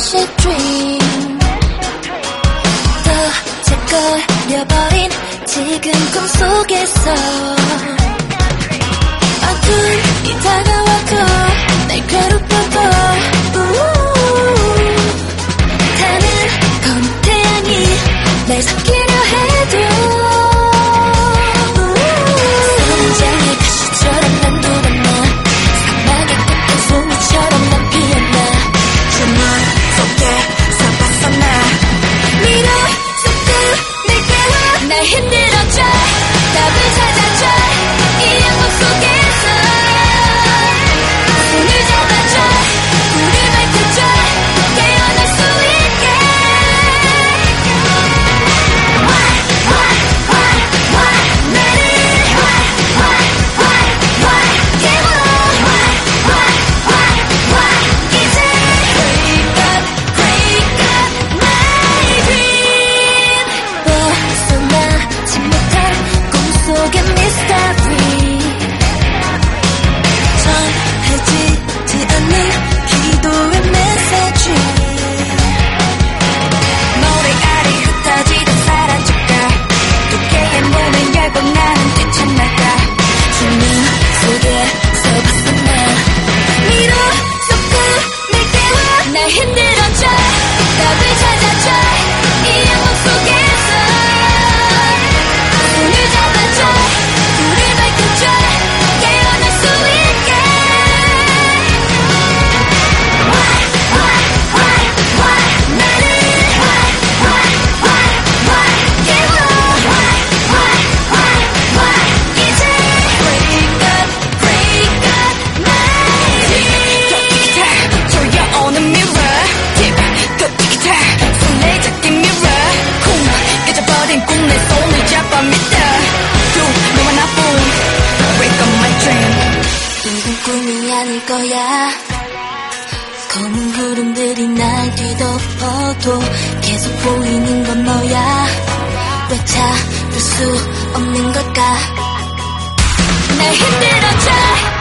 lucid dream 떠적거려버린 지금 꿈속에서. 어둠이 다 hit it 거야. 검은 구름들이 날 뒤덮어도 계속 보이는 건 너야. 왜 찾을 수 없는 걸까? 날 힘들어져